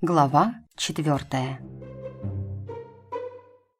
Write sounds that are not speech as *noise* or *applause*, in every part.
Глава четвертая.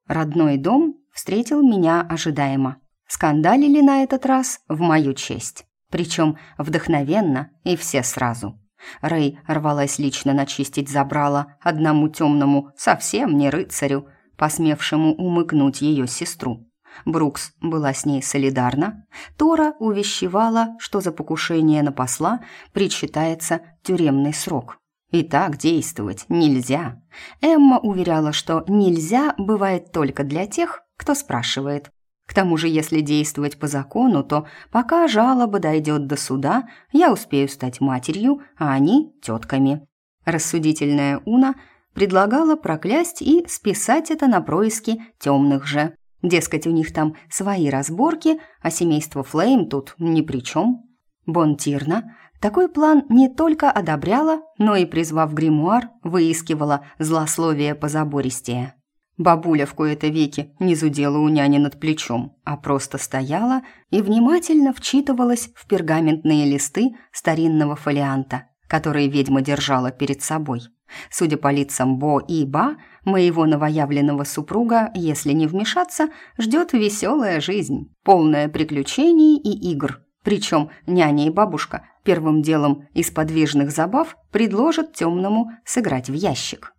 Родной дом встретил меня ожидаемо. Скандалили на этот раз в мою честь. Причем вдохновенно и все сразу. Рэй рвалась лично начистить забрала одному темному, совсем не рыцарю, посмевшему умыкнуть ее сестру. Брукс была с ней солидарна. Тора увещевала, что за покушение на посла причитается тюремный срок. И так действовать нельзя. Эмма уверяла, что нельзя бывает только для тех, кто спрашивает. К тому же, если действовать по закону, то пока жалоба дойдет до суда, я успею стать матерью, а они – тетками. Рассудительная Уна предлагала проклясть и списать это на происки темных же. Дескать, у них там свои разборки, а семейство Флейм тут ни при чем. Бонтирна такой план не только одобряла, но и, призвав гримуар, выискивала злословие позабористее. Бабуля в кои-то веки не зудела у няни над плечом, а просто стояла и внимательно вчитывалась в пергаментные листы старинного фолианта, которые ведьма держала перед собой. Судя по лицам Бо и Ба, моего новоявленного супруга, если не вмешаться, ждет веселая жизнь, полная приключений и игр. Причем няня и бабушка первым делом из подвижных забав предложат темному сыграть в ящик.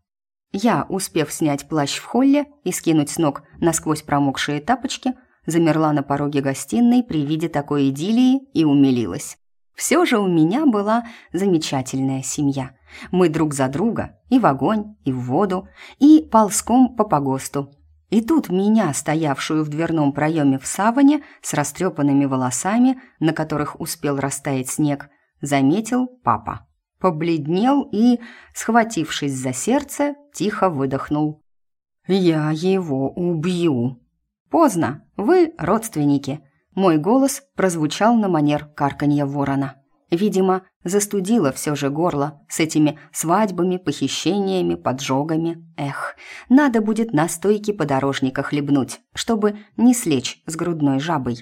Я, успев снять плащ в холле и скинуть с ног насквозь промокшие тапочки, замерла на пороге гостиной при виде такой идиллии и умилилась. Все же у меня была замечательная семья. Мы друг за друга и в огонь, и в воду, и ползком по погосту. И тут меня, стоявшую в дверном проеме в саване, с растрепанными волосами, на которых успел растаять снег, заметил папа. Побледнел и, схватившись за сердце, тихо выдохнул. «Я его убью!» «Поздно, вы родственники!» Мой голос прозвучал на манер карканья ворона. Видимо, застудило все же горло с этими свадьбами, похищениями, поджогами. Эх, надо будет на стойке подорожника хлебнуть, чтобы не слечь с грудной жабой.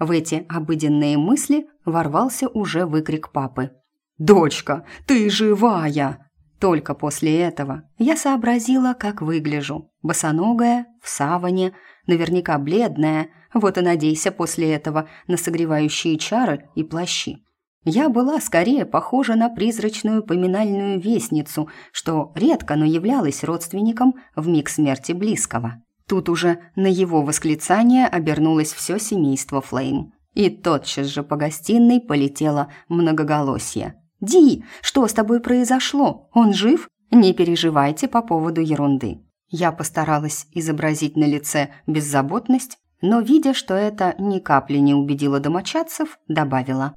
В эти обыденные мысли ворвался уже выкрик папы. «Дочка, ты живая!» Только после этого я сообразила, как выгляжу. Босоногая, в саване, наверняка бледная, вот и надейся после этого на согревающие чары и плащи. Я была скорее похожа на призрачную поминальную вестницу, что редко, но являлась родственником в миг смерти близкого. Тут уже на его восклицание обернулось все семейство Флейм. И тотчас же по гостиной полетело многоголосье. «Ди, что с тобой произошло? Он жив? Не переживайте по поводу ерунды». Я постаралась изобразить на лице беззаботность, но, видя, что это ни капли не убедило домочадцев, добавила.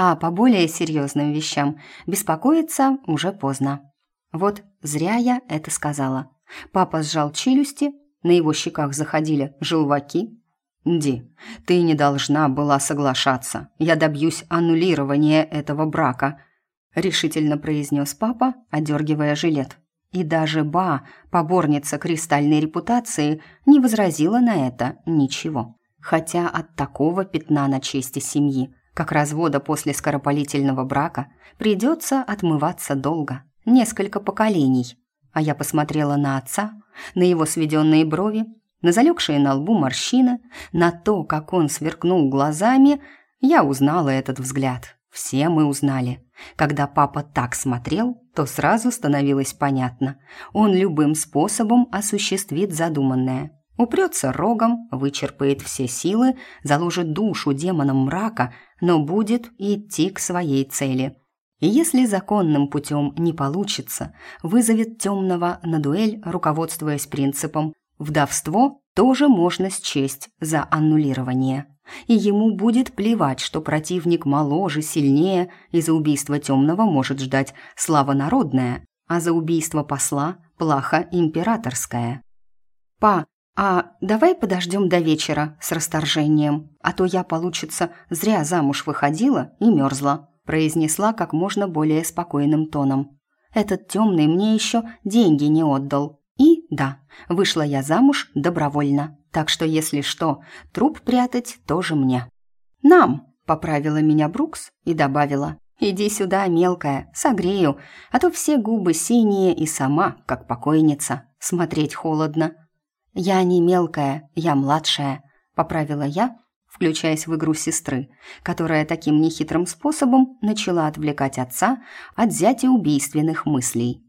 А по более серьезным вещам беспокоиться уже поздно. Вот зря я это сказала. Папа сжал челюсти, на его щеках заходили желваки. «Ди, ты не должна была соглашаться. Я добьюсь аннулирования этого брака», — решительно произнес папа, одергивая жилет. И даже Ба, поборница кристальной репутации, не возразила на это ничего. Хотя от такого пятна на чести семьи, как развода после скоропалительного брака, придется отмываться долго, несколько поколений. А я посмотрела на отца, на его сведенные брови, на залегшие на лбу морщины, на то, как он сверкнул глазами, я узнала этот взгляд. Все мы узнали. Когда папа так смотрел, то сразу становилось понятно. Он любым способом осуществит задуманное. Упрется рогом, вычерпает все силы, заложит душу демонам мрака, но будет идти к своей цели. И если законным путем не получится, вызовет темного на дуэль, руководствуясь принципом «вдовство тоже можно счесть за аннулирование» и ему будет плевать, что противник моложе, сильнее, и за убийство темного может ждать слава народная, а за убийство посла – плаха императорская. «Па, а давай подождем до вечера с расторжением, а то я, получится, зря замуж выходила и мерзла», произнесла как можно более спокойным тоном. «Этот темный мне еще деньги не отдал. И да, вышла я замуж добровольно». Так что, если что, труп прятать тоже мне. «Нам!» – поправила меня Брукс и добавила. Иди сюда, мелкая, согрею, а то все губы синие и сама, как покойница. Смотреть холодно». «Я не мелкая, я младшая», — поправила я, включаясь в игру сестры, которая таким нехитрым способом начала отвлекать отца от зятя убийственных мыслей.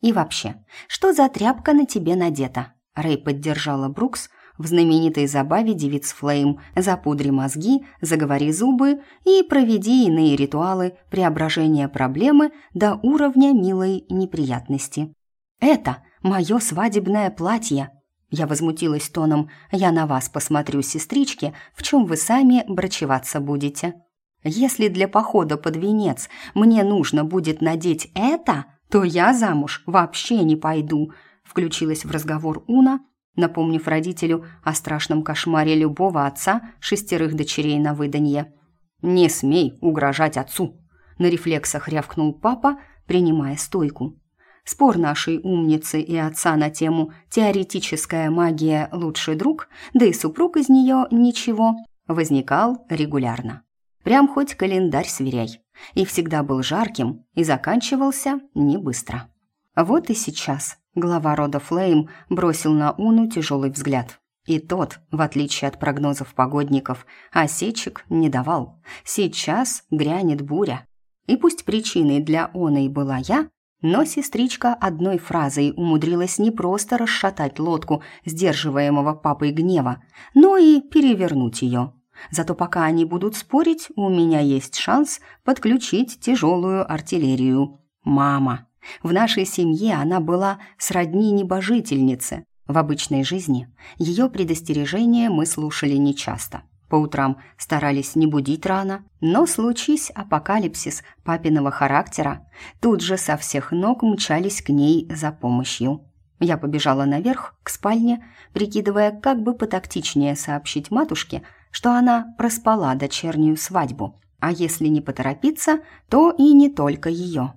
«И вообще, что за тряпка на тебе надета?» Рэй поддержала Брукс в знаменитой забаве девиц Флейм «Запудри мозги, заговори зубы и проведи иные ритуалы преображения проблемы до уровня милой неприятности». «Это мое свадебное платье», я возмутилась тоном «Я на вас посмотрю, сестрички, в чем вы сами брачеваться будете». «Если для похода под венец мне нужно будет надеть это, то я замуж вообще не пойду», включилась в разговор Уна, напомнив родителю о страшном кошмаре любого отца шестерых дочерей на выданье. «Не смей угрожать отцу!» На рефлексах рявкнул папа, принимая стойку. Спор нашей умницы и отца на тему «теоретическая магия – лучший друг», да и супруг из нее ничего, возникал регулярно. Прям хоть календарь сверяй. И всегда был жарким и заканчивался не быстро. Вот и сейчас глава рода Флейм бросил на Уну тяжелый взгляд. И тот, в отличие от прогнозов погодников, осечек не давал. Сейчас грянет буря. И пусть причиной для оной была я, но сестричка одной фразой умудрилась не просто расшатать лодку сдерживаемого папой гнева, но и перевернуть ее. Зато пока они будут спорить, у меня есть шанс подключить тяжелую артиллерию. Мама. В нашей семье она была сродни небожительнице. В обычной жизни ее предостережения мы слушали нечасто. По утрам старались не будить рано, но случись апокалипсис папиного характера, тут же со всех ног мчались к ней за помощью. Я побежала наверх, к спальне, прикидывая, как бы потактичнее сообщить матушке, что она проспала дочернюю свадьбу, а если не поторопиться, то и не только ее.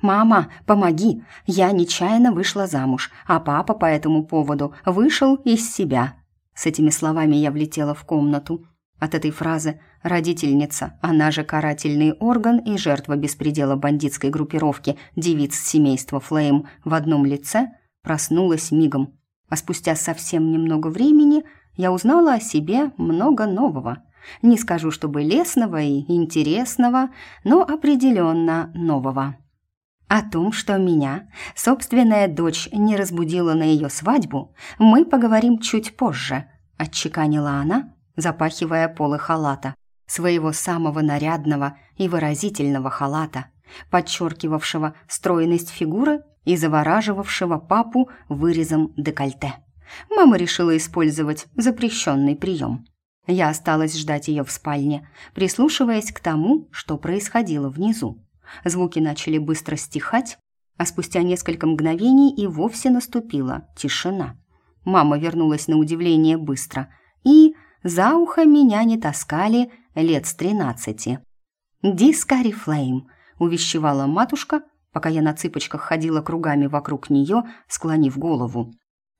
«Мама, помоги! Я нечаянно вышла замуж, а папа по этому поводу вышел из себя», с этими словами я влетела в комнату. От этой фразы родительница, она же карательный орган и жертва беспредела бандитской группировки девиц семейства Флейм в одном лице, проснулась мигом. А спустя совсем немного времени я узнала о себе много нового. Не скажу, чтобы лесного и интересного, но определенно нового. О том, что меня собственная дочь не разбудила на ее свадьбу, мы поговорим чуть позже, отчеканила она, запахивая полы халата, своего самого нарядного и выразительного халата, подчеркивавшего стройность фигуры и завораживавшего папу вырезом декольте. Мама решила использовать запрещенный прием. Я осталась ждать ее в спальне, прислушиваясь к тому, что происходило внизу. Звуки начали быстро стихать, а спустя несколько мгновений и вовсе наступила тишина. Мама вернулась на удивление быстро, и за ухо меня не таскали лет с тринадцати. «Дискари Флейм», — увещевала матушка, пока я на цыпочках ходила кругами вокруг нее, склонив голову.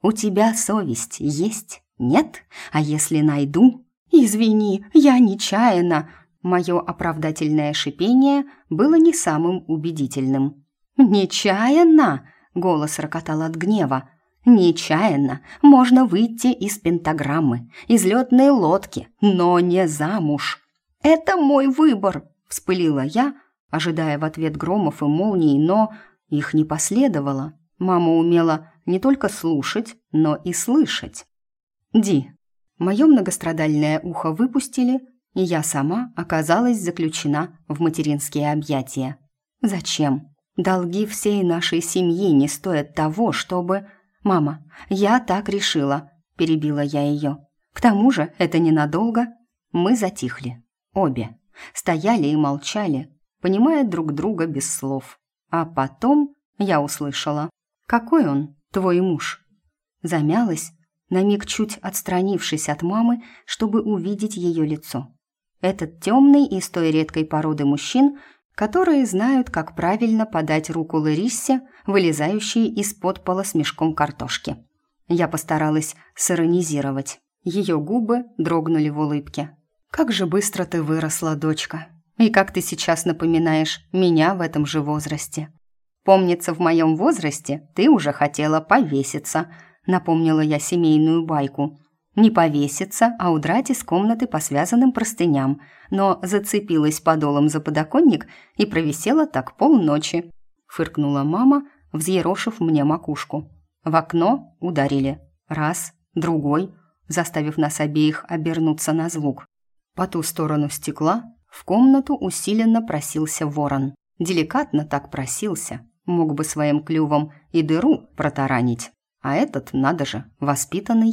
«У тебя совесть есть? Нет? А если найду?» «Извини, я нечаянно», Мое оправдательное шипение было не самым убедительным. «Нечаянно!» — голос рокотал от гнева. «Нечаянно можно выйти из пентаграммы, из летной лодки, но не замуж». «Это мой выбор!» — вспылила я, ожидая в ответ громов и молний, но их не последовало. Мама умела не только слушать, но и слышать. «Ди, мое многострадальное ухо выпустили, и я сама оказалась заключена в материнские объятия. Зачем? Долги всей нашей семьи не стоят того, чтобы... «Мама, я так решила», – перебила я ее. «К тому же это ненадолго». Мы затихли. Обе. Стояли и молчали, понимая друг друга без слов. А потом я услышала. «Какой он, твой муж?» Замялась, на миг чуть отстранившись от мамы, чтобы увидеть ее лицо. Этот темный из той редкой породы мужчин, которые знают, как правильно подать руку Лариссе, вылезающей из-под пола с мешком картошки. Я постаралась сиронизировать. Ее губы дрогнули в улыбке. «Как же быстро ты выросла, дочка!» И как ты сейчас напоминаешь меня в этом же возрасте. Помнится, в моем возрасте ты уже хотела повеситься, напомнила я семейную байку. Не повеситься, а удрать из комнаты по связанным простыням, но зацепилась подолом за подоконник и провисела так полночи. Фыркнула мама, взъерошив мне макушку. В окно ударили. Раз, другой, заставив нас обеих обернуться на звук. По ту сторону стекла в комнату усиленно просился ворон. Деликатно так просился, мог бы своим клювом и дыру протаранить. А этот, надо же, воспитанный.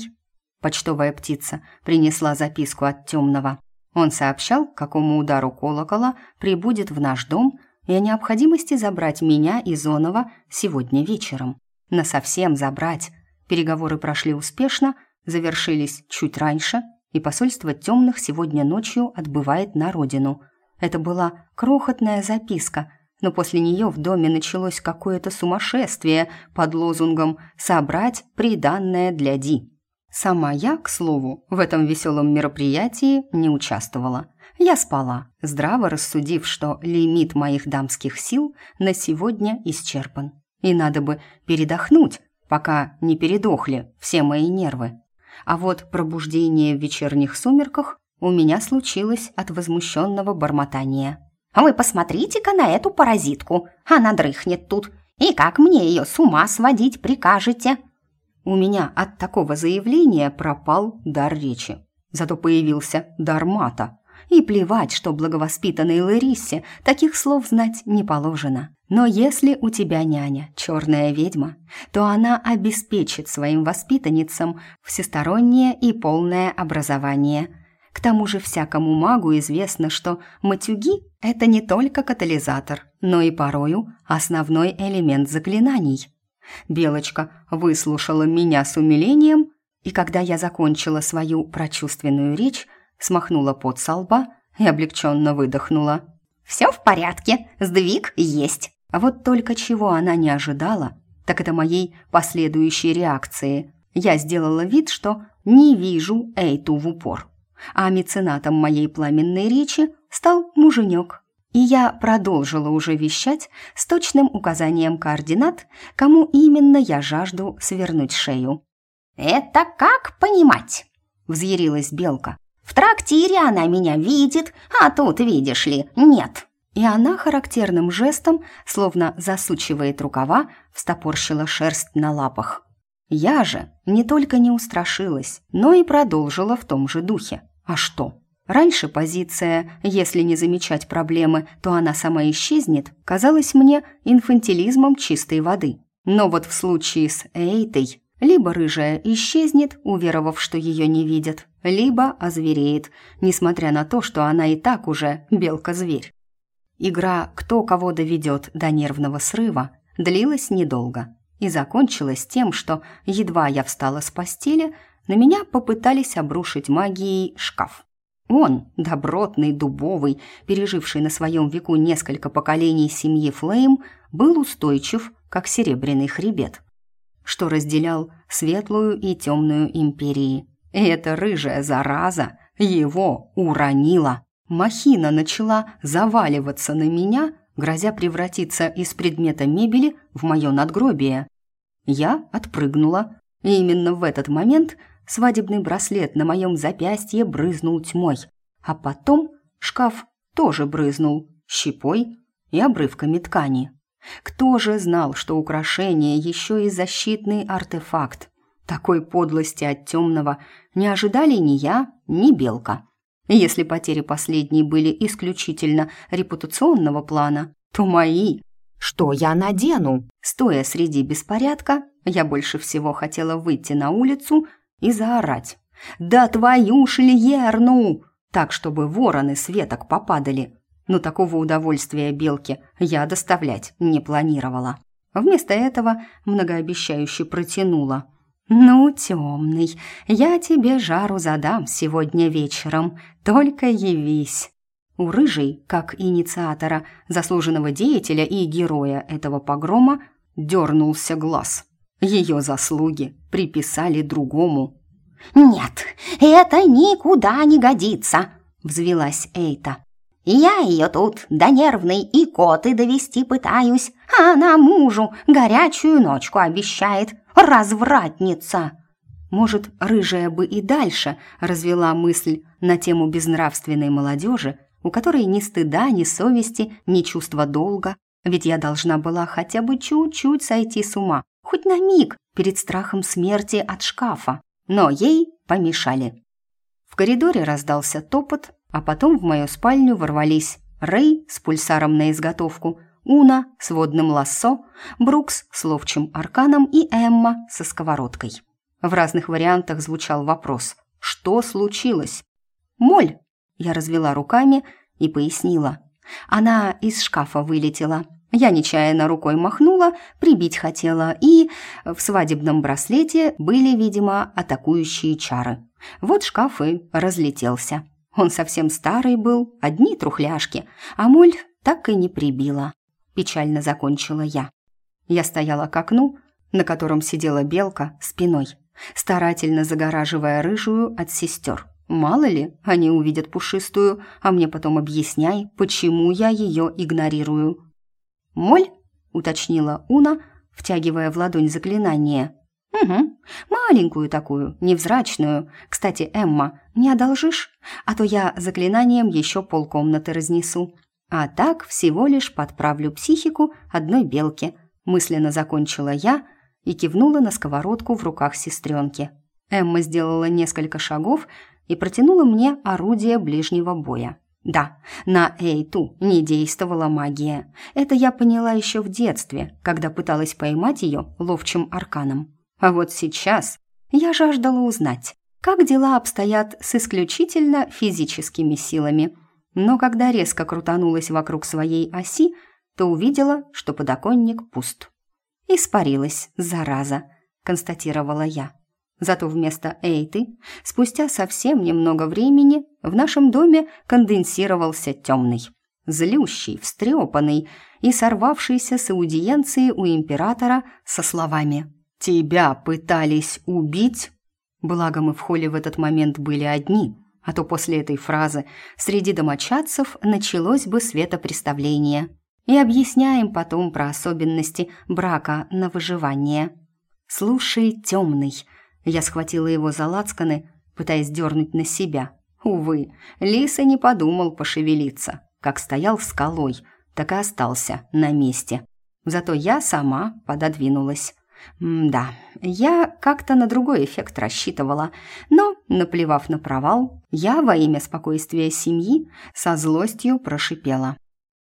Почтовая птица принесла записку от темного. Он сообщал, какому удару колокола прибудет в наш дом и о необходимости забрать меня и Зонова сегодня вечером. Насовсем забрать. Переговоры прошли успешно, завершились чуть раньше, и посольство темных сегодня ночью отбывает на родину. Это была крохотная записка, но после нее в доме началось какое-то сумасшествие под лозунгом «Собрать приданное для Ди». Сама я, к слову, в этом веселом мероприятии не участвовала. Я спала, здраво рассудив, что лимит моих дамских сил на сегодня исчерпан. И надо бы передохнуть, пока не передохли все мои нервы. А вот пробуждение в вечерних сумерках у меня случилось от возмущенного бормотания. «А вы посмотрите-ка на эту паразитку, она дрыхнет тут. И как мне ее с ума сводить прикажете?» У меня от такого заявления пропал дар речи. Зато появился дар мата. И плевать, что благовоспитанной Ларисе таких слов знать не положено. Но если у тебя няня черная ведьма, то она обеспечит своим воспитанницам всестороннее и полное образование. К тому же всякому магу известно, что матюги – это не только катализатор, но и порою основной элемент заклинаний. Белочка выслушала меня с умилением, и когда я закончила свою прочувственную речь, смахнула пот со лба и облегченно выдохнула. «Все в порядке, сдвиг есть». А вот только чего она не ожидала, так это моей последующей реакции. Я сделала вид, что не вижу Эйту в упор. А меценатом моей пламенной речи стал муженек. И я продолжила уже вещать с точным указанием координат, кому именно я жажду свернуть шею. «Это как понимать?» – взъярилась Белка. «В трактире она меня видит, а тут, видишь ли, нет» и она характерным жестом, словно засучивает рукава, встопорщила шерсть на лапах. Я же не только не устрашилась, но и продолжила в том же духе. А что? Раньше позиция «если не замечать проблемы, то она сама исчезнет» казалась мне инфантилизмом чистой воды. Но вот в случае с Эйтой либо рыжая исчезнет, уверовав, что ее не видят, либо озвереет, несмотря на то, что она и так уже белка-зверь. Игра «Кто кого доведет до нервного срыва» длилась недолго и закончилась тем, что, едва я встала с постели, на меня попытались обрушить магией шкаф. Он, добротный, дубовый, переживший на своем веку несколько поколений семьи Флейм, был устойчив, как серебряный хребет, что разделял светлую и темную империи. И эта рыжая зараза его уронила. Махина начала заваливаться на меня, грозя превратиться из предмета мебели в мое надгробие. Я отпрыгнула, и именно в этот момент свадебный браслет на моем запястье брызнул тьмой, а потом шкаф тоже брызнул щепой и обрывками ткани. Кто же знал, что украшение еще и защитный артефакт? Такой подлости от темного не ожидали ни я, ни белка. Если потери последней были исключительно репутационного плана, то мои... Что я надену? Стоя среди беспорядка, я больше всего хотела выйти на улицу и заорать. «Да твою шлиерну!» Так, чтобы вороны с веток попадали. Но такого удовольствия белке я доставлять не планировала. Вместо этого многообещающе протянула – «Ну, темный, я тебе жару задам сегодня вечером, только явись». У рыжей, как инициатора, заслуженного деятеля и героя этого погрома, дернулся глаз. Ее заслуги приписали другому. «Нет, это никуда не годится!» — взвелась Эйта. Я ее тут до нервной коты довести пытаюсь, а она мужу горячую ночку обещает. Развратница!» Может, рыжая бы и дальше развела мысль на тему безнравственной молодежи, у которой ни стыда, ни совести, ни чувства долга, ведь я должна была хотя бы чуть-чуть сойти с ума, хоть на миг перед страхом смерти от шкафа, но ей помешали. В коридоре раздался топот, а потом в мою спальню ворвались Рэй с пульсаром на изготовку, Уна с водным лассо, Брукс с ловчим арканом и Эмма со сковородкой. В разных вариантах звучал вопрос «Что случилось?» «Моль!» Я развела руками и пояснила. Она из шкафа вылетела. Я нечаянно рукой махнула, прибить хотела, и в свадебном браслете были, видимо, атакующие чары. Вот шкаф и разлетелся. Он совсем старый был, одни трухляшки, а моль так и не прибила. Печально закончила я. Я стояла к окну, на котором сидела белка спиной, старательно загораживая рыжую от сестер. Мало ли, они увидят пушистую, а мне потом объясняй, почему я ее игнорирую. «Моль?» — уточнила Уна, втягивая в ладонь заклинание. «Угу, маленькую такую, невзрачную. Кстати, Эмма, не одолжишь? А то я заклинанием еще полкомнаты разнесу. А так всего лишь подправлю психику одной белки», — мысленно закончила я и кивнула на сковородку в руках сестренки. Эмма сделала несколько шагов и протянула мне орудие ближнего боя. Да, на Эйту не действовала магия. Это я поняла еще в детстве, когда пыталась поймать ее ловчим арканом. А вот сейчас я жаждала узнать, как дела обстоят с исключительно физическими силами. Но когда резко крутанулась вокруг своей оси, то увидела, что подоконник пуст. «Испарилась, зараза», — констатировала я. Зато вместо Эйты, спустя совсем немного времени, в нашем доме конденсировался темный, злющий, встрепанный и сорвавшийся с аудиенции у императора со словами «Тебя пытались убить?» Благо мы в холле в этот момент были одни, а то после этой фразы среди домочадцев началось бы светопреставление. И объясняем потом про особенности брака на выживание. «Слушай, темный», я схватила его за лацканы, пытаясь дернуть на себя. Увы, Лиса не подумал пошевелиться. Как стоял скалой, так и остался на месте. Зато я сама пододвинулась. Да, я как-то на другой эффект рассчитывала, но, наплевав на провал, я во имя спокойствия семьи со злостью прошипела.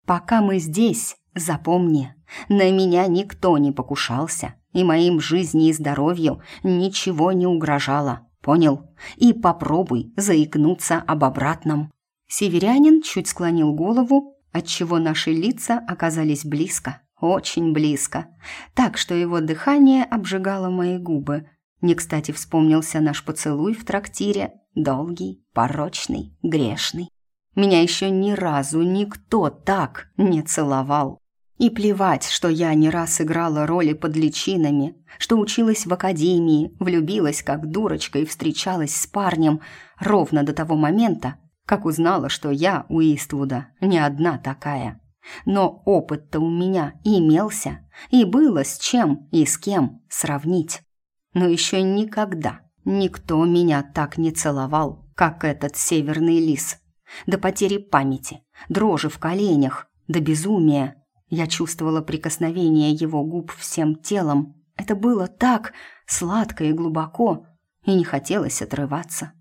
«Пока мы здесь, запомни, на меня никто не покушался, и моим жизни и здоровью ничего не угрожало. Понял? И попробуй заикнуться об обратном. Северянин чуть склонил голову, отчего наши лица оказались близко, очень близко, так что его дыхание обжигало мои губы. Не кстати вспомнился наш поцелуй в трактире, долгий, порочный, грешный. Меня еще ни разу никто так не целовал. И плевать, что я не раз играла роли под личинами, что училась в академии, влюбилась как дурочка и встречалась с парнем ровно до того момента, как узнала, что я у Иствуда не одна такая. Но опыт-то у меня имелся, и было с чем и с кем сравнить. Но еще никогда никто меня так не целовал, как этот северный лис. До потери памяти, дрожи в коленях, до безумия – я чувствовала прикосновение его губ всем телом. Это было так сладко и глубоко, и не хотелось отрываться.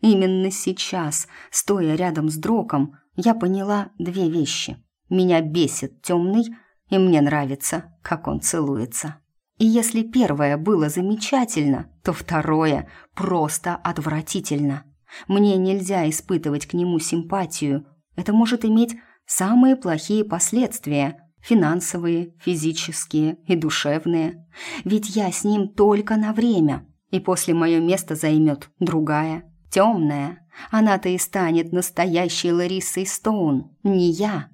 Именно сейчас, стоя рядом с Дроком, я поняла две вещи. Меня бесит темный, и мне нравится, как он целуется. И если первое было замечательно, то второе просто отвратительно. Мне нельзя испытывать к нему симпатию. Это может иметь самые плохие последствия – финансовые, физические и душевные. Ведь я с ним только на время, и после мое место займет другая, темная. Она-то и станет настоящей Ларисой Стоун, не я.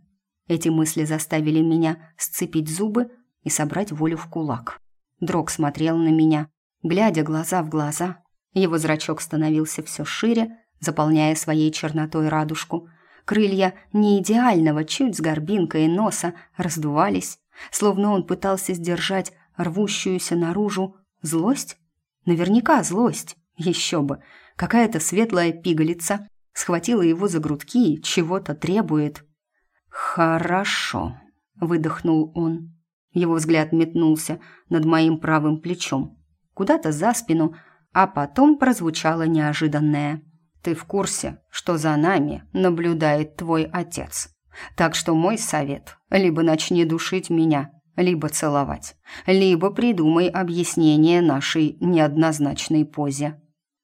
Эти мысли заставили меня сцепить зубы и собрать волю в кулак. Дрог смотрел на меня, глядя глаза в глаза. Его зрачок становился все шире, заполняя своей чернотой радужку. Крылья не идеального, чуть с горбинкой носа, раздувались, словно он пытался сдержать рвущуюся наружу злость. Наверняка злость, еще бы. Какая-то светлая пигалица схватила его за грудки и чего-то требует. «Хорошо», — выдохнул он. Его взгляд метнулся над моим правым плечом, куда-то за спину, а потом прозвучало неожиданное. «Ты в курсе, что за нами наблюдает твой отец? Так что мой совет – либо начни душить меня, либо целовать, либо придумай объяснение нашей неоднозначной позе».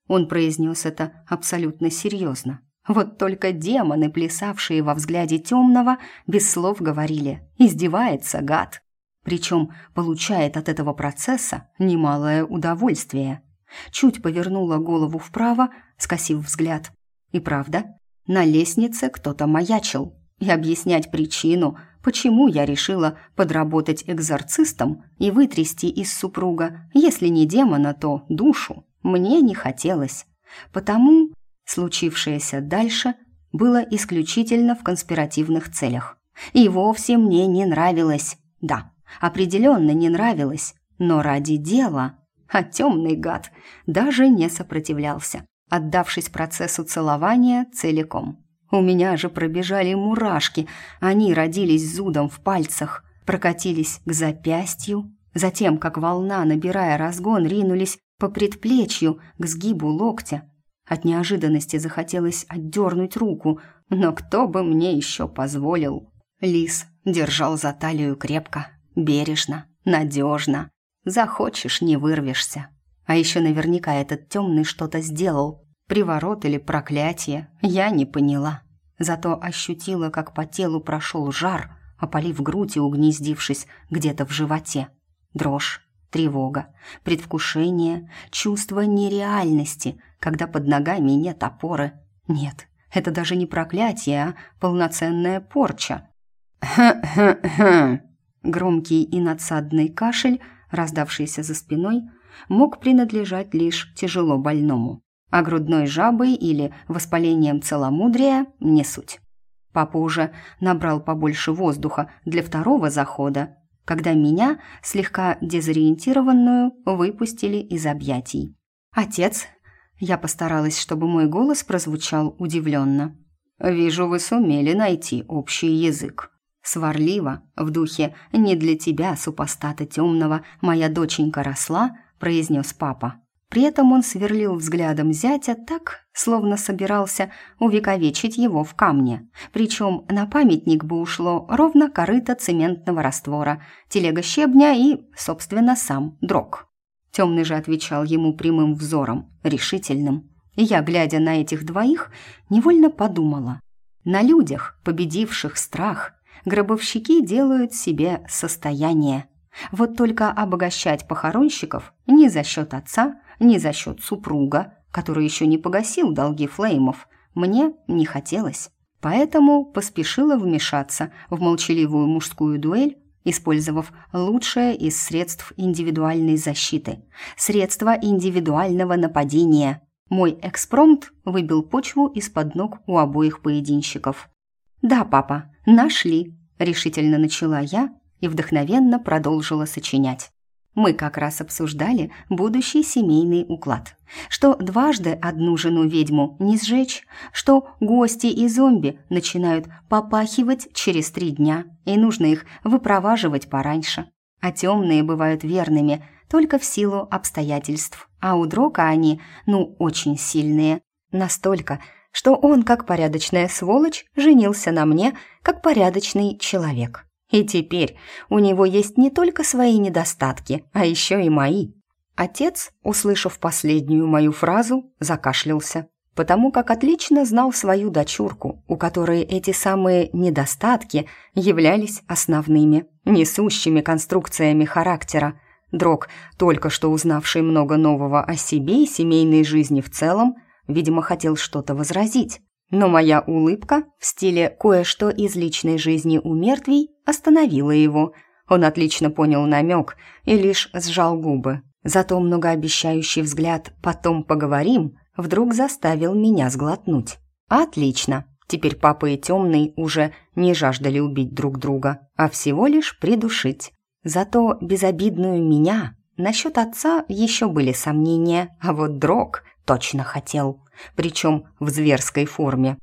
Он произнес это абсолютно серьезно. Вот только демоны, плясавшие во взгляде темного, без слов говорили «издевается, гад» причем получает от этого процесса немалое удовольствие. Чуть повернула голову вправо, скосив взгляд. И правда, на лестнице кто-то маячил. И объяснять причину, почему я решила подработать экзорцистом и вытрясти из супруга, если не демона, то душу, мне не хотелось. Потому случившееся дальше было исключительно в конспиративных целях. И вовсе мне не нравилось. Да, определенно не нравилось, но ради дела, а темный гад даже не сопротивлялся, отдавшись процессу целования целиком. У меня же пробежали мурашки, они родились зудом в пальцах, прокатились к запястью, затем, как волна, набирая разгон, ринулись по предплечью к сгибу локтя. От неожиданности захотелось отдернуть руку, но кто бы мне еще позволил? Лис держал за талию крепко, Бережно, надежно. Захочешь, не вырвешься. А еще наверняка этот темный что-то сделал. Приворот или проклятие, я не поняла. Зато ощутила, как по телу прошел жар, опалив грудь и угнездившись где-то в животе. Дрожь, тревога, предвкушение, чувство нереальности, когда под ногами нет опоры. Нет, это даже не проклятие, а полноценная порча. *clears throat* Громкий и надсадный кашель, раздавшийся за спиной, мог принадлежать лишь тяжело больному, а грудной жабой или воспалением целомудрия не суть. Папа уже набрал побольше воздуха для второго захода, когда меня, слегка дезориентированную, выпустили из объятий. «Отец!» Я постаралась, чтобы мой голос прозвучал удивленно. «Вижу, вы сумели найти общий язык», Сварливо, в духе «не для тебя, супостата темного, моя доченька росла», произнес папа. При этом он сверлил взглядом зятя так, словно собирался увековечить его в камне. Причем на памятник бы ушло ровно корыто цементного раствора, телега щебня и, собственно, сам дрог. Темный же отвечал ему прямым взором, решительным. И я, глядя на этих двоих, невольно подумала. На людях, победивших страх, гробовщики делают себе состояние. Вот только обогащать похоронщиков ни за счет отца, ни за счет супруга, который еще не погасил долги Флеймов, мне не хотелось. Поэтому поспешила вмешаться в молчаливую мужскую дуэль, использовав лучшее из средств индивидуальной защиты – средство индивидуального нападения. Мой экспромт выбил почву из-под ног у обоих поединщиков. «Да, папа, нашли», — решительно начала я и вдохновенно продолжила сочинять. Мы как раз обсуждали будущий семейный уклад. Что дважды одну жену-ведьму не сжечь, что гости и зомби начинают попахивать через три дня, и нужно их выпроваживать пораньше. А темные бывают верными только в силу обстоятельств, а у Дрока они, ну, очень сильные. Настолько, что он, как порядочная сволочь, женился на мне, как порядочный человек. И теперь у него есть не только свои недостатки, а еще и мои. Отец, услышав последнюю мою фразу, закашлялся, потому как отлично знал свою дочурку, у которой эти самые недостатки являлись основными, несущими конструкциями характера. Дрог, только что узнавший много нового о себе и семейной жизни в целом, Видимо, хотел что-то возразить. Но моя улыбка в стиле «кое-что из личной жизни у мертвей» остановила его. Он отлично понял намек и лишь сжал губы. Зато многообещающий взгляд «потом поговорим» вдруг заставил меня сглотнуть. «Отлично. Теперь папа и темный уже не жаждали убить друг друга, а всего лишь придушить. Зато безобидную меня насчет отца еще были сомнения, а вот Дрог точно хотел, причем в зверской форме.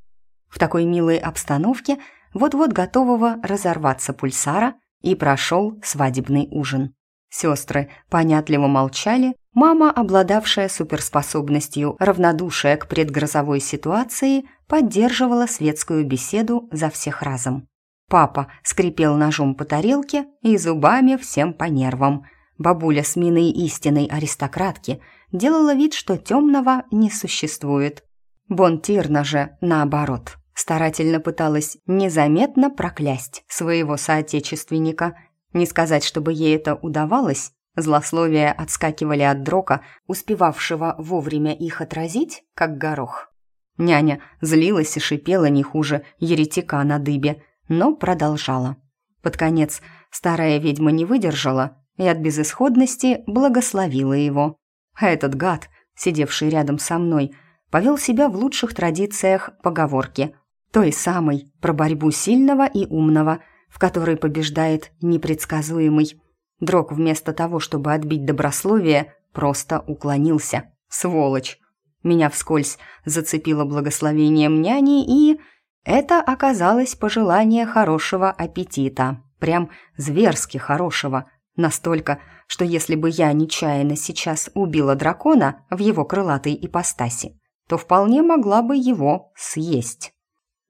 В такой милой обстановке вот-вот готового разорваться пульсара и прошел свадебный ужин. Сестры понятливо молчали, мама, обладавшая суперспособностью равнодушия к предгрозовой ситуации, поддерживала светскую беседу за всех разом. Папа скрипел ножом по тарелке и зубами всем по нервам. Бабуля с миной истинной аристократки делала вид, что темного не существует. Бонтирна же, наоборот, старательно пыталась незаметно проклясть своего соотечественника. Не сказать, чтобы ей это удавалось, злословия отскакивали от дрока, успевавшего вовремя их отразить, как горох. Няня злилась и шипела не хуже еретика на дыбе, но продолжала. Под конец старая ведьма не выдержала и от безысходности благословила его. А этот гад, сидевший рядом со мной, повел себя в лучших традициях поговорки той самой про борьбу сильного и умного, в которой побеждает непредсказуемый. Дрог вместо того, чтобы отбить добрословие, просто уклонился. Сволочь! Меня вскользь зацепило благословением няни, и... Это оказалось пожелание хорошего аппетита. Прям зверски хорошего. Настолько, что если бы я нечаянно сейчас убила дракона в его крылатой ипостаси, то вполне могла бы его съесть.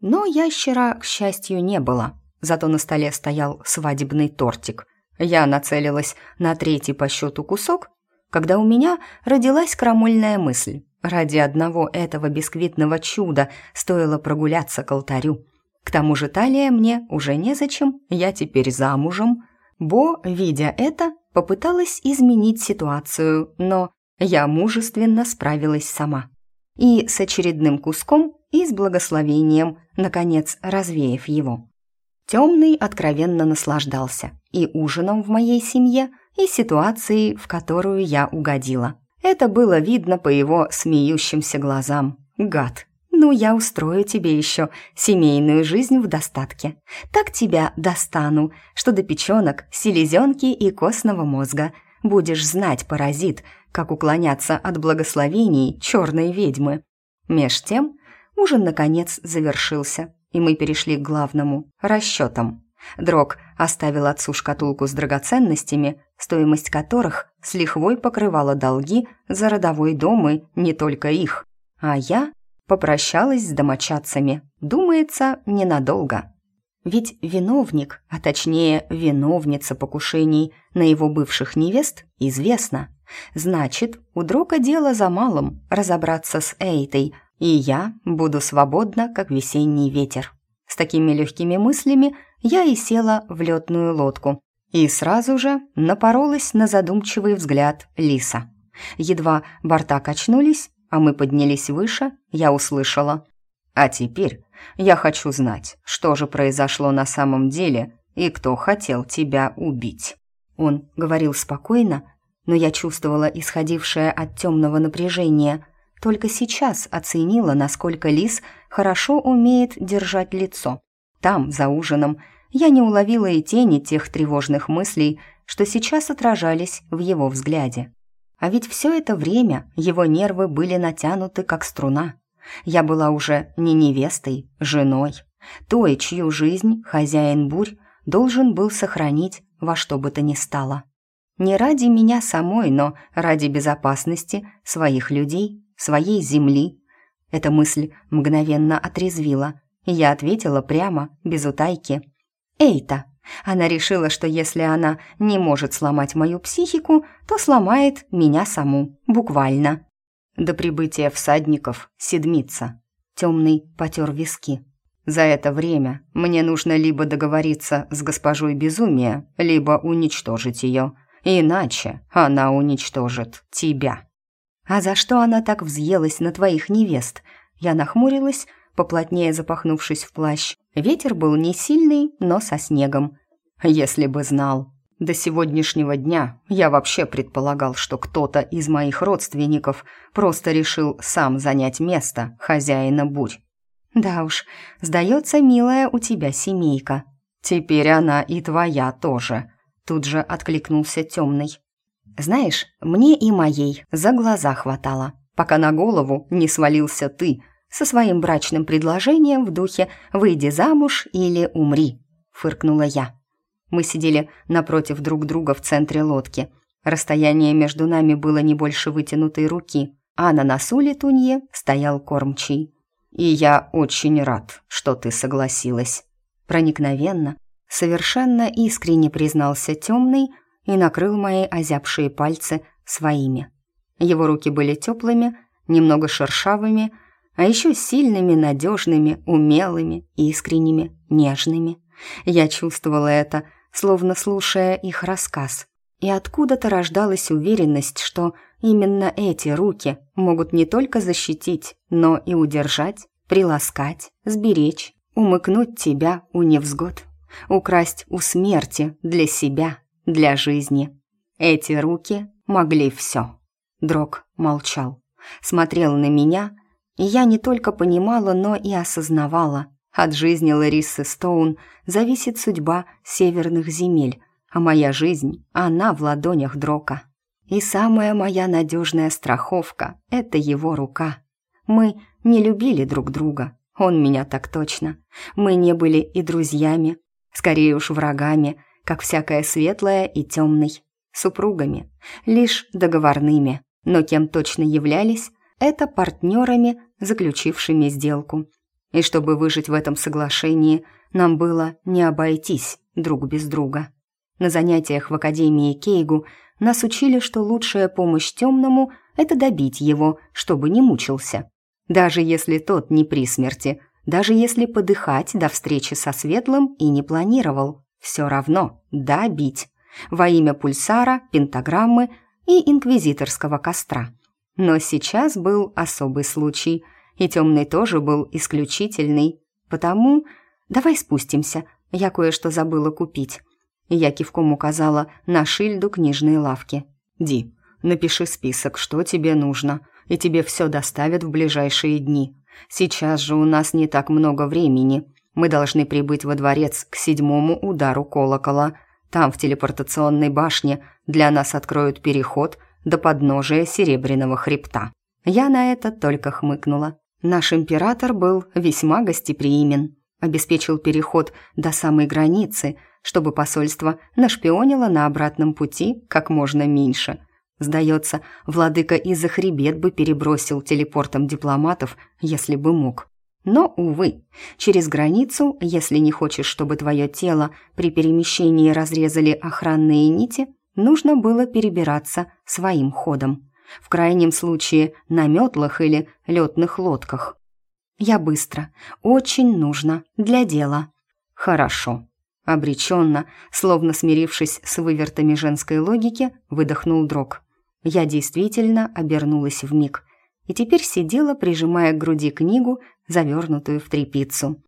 Но ящера, к счастью, не было. Зато на столе стоял свадебный тортик. Я нацелилась на третий по счету кусок, когда у меня родилась крамольная мысль. Ради одного этого бисквитного чуда стоило прогуляться к алтарю. К тому же талия мне уже незачем, я теперь замужем. Бо, видя это, попыталась изменить ситуацию, но я мужественно справилась сама. И с очередным куском и с благословением, наконец развеяв его. Темный откровенно наслаждался и ужином в моей семье, и ситуацией, в которую я угодила. Это было видно по его смеющимся глазам. Гад, ну я устрою тебе еще семейную жизнь в достатке. Так тебя достану, что до печенок, селезенки и костного мозга. Будешь знать, паразит, как уклоняться от благословений черной ведьмы. Меж тем Ужин, наконец, завершился, и мы перешли к главному – расчетам. Дрог оставил отцу шкатулку с драгоценностями, стоимость которых с лихвой покрывала долги за родовой дом и не только их. А я попрощалась с домочадцами, думается, ненадолго. Ведь виновник, а точнее виновница покушений на его бывших невест, известна. Значит, у Дрока дело за малым – разобраться с Эйтой – и я буду свободна, как весенний ветер. С такими легкими мыслями я и села в летную лодку и сразу же напоролась на задумчивый взгляд Лиса. Едва борта качнулись, а мы поднялись выше, я услышала. «А теперь я хочу знать, что же произошло на самом деле и кто хотел тебя убить». Он говорил спокойно, но я чувствовала исходившее от темного напряжения – только сейчас оценила, насколько Лис хорошо умеет держать лицо. Там, за ужином, я не уловила и тени тех тревожных мыслей, что сейчас отражались в его взгляде. А ведь все это время его нервы были натянуты, как струна. Я была уже не невестой, женой, той, чью жизнь хозяин бурь должен был сохранить во что бы то ни стало. Не ради меня самой, но ради безопасности своих людей своей земли. Эта мысль мгновенно отрезвила, и я ответила прямо, без утайки. «Эйта!» Она решила, что если она не может сломать мою психику, то сломает меня саму, буквально. До прибытия всадников седмица. Темный потер виски. За это время мне нужно либо договориться с госпожой Безумия, либо уничтожить ее. Иначе она уничтожит тебя. «А за что она так взъелась на твоих невест?» Я нахмурилась, поплотнее запахнувшись в плащ. Ветер был не сильный, но со снегом. «Если бы знал. До сегодняшнего дня я вообще предполагал, что кто-то из моих родственников просто решил сам занять место хозяина бурь. Да уж, сдается, милая, у тебя семейка. Теперь она и твоя тоже. Тут же откликнулся темный. Знаешь, мне и моей за глаза хватало, пока на голову не свалился ты со своим брачным предложением в духе «выйди замуж или умри», — фыркнула я. Мы сидели напротив друг друга в центре лодки. Расстояние между нами было не больше вытянутой руки, а на носу летунье стоял кормчий. «И я очень рад, что ты согласилась». Проникновенно, совершенно искренне признался темный и накрыл мои озябшие пальцы своими. Его руки были теплыми, немного шершавыми, а еще сильными, надежными, умелыми, искренними, нежными. Я чувствовала это, словно слушая их рассказ. И откуда-то рождалась уверенность, что именно эти руки могут не только защитить, но и удержать, приласкать, сберечь, умыкнуть тебя у невзгод, украсть у смерти для себя, для жизни. Эти руки могли все. Дрог молчал, смотрел на меня, и я не только понимала, но и осознавала. От жизни Ларисы Стоун зависит судьба северных земель, а моя жизнь, она в ладонях Дрока. И самая моя надежная страховка — это его рука. Мы не любили друг друга, он меня так точно. Мы не были и друзьями, скорее уж врагами, как всякое светлое и темный, супругами, лишь договорными, но кем точно являлись, это партнерами, заключившими сделку. И чтобы выжить в этом соглашении, нам было не обойтись друг без друга. На занятиях в Академии Кейгу нас учили, что лучшая помощь темному – это добить его, чтобы не мучился. Даже если тот не при смерти, даже если подыхать до встречи со Светлым и не планировал, все равно добить. Во имя пульсара, пентаграммы и инквизиторского костра. Но сейчас был особый случай, и темный тоже был исключительный. Потому давай спустимся, я кое-что забыла купить. Я кивком указала на шильду книжной лавки. «Ди, напиши список, что тебе нужно, и тебе все доставят в ближайшие дни. Сейчас же у нас не так много времени. Мы должны прибыть во дворец к седьмому удару колокола. Там, в телепортационной башне, для нас откроют переход до подножия Серебряного хребта». Я на это только хмыкнула. Наш император был весьма гостеприимен, обеспечил переход до самой границы – чтобы посольство нашпионило на обратном пути как можно меньше. Сдается, владыка из-за хребет бы перебросил телепортом дипломатов, если бы мог. Но, увы, через границу, если не хочешь, чтобы твое тело при перемещении разрезали охранные нити, нужно было перебираться своим ходом. В крайнем случае на метлах или летных лодках. Я быстро. Очень нужно. Для дела. Хорошо. Обреченно, словно смирившись с вывертами женской логики, выдохнул Дрог. Я действительно обернулась в миг и теперь сидела, прижимая к груди книгу, завернутую в тряпицу.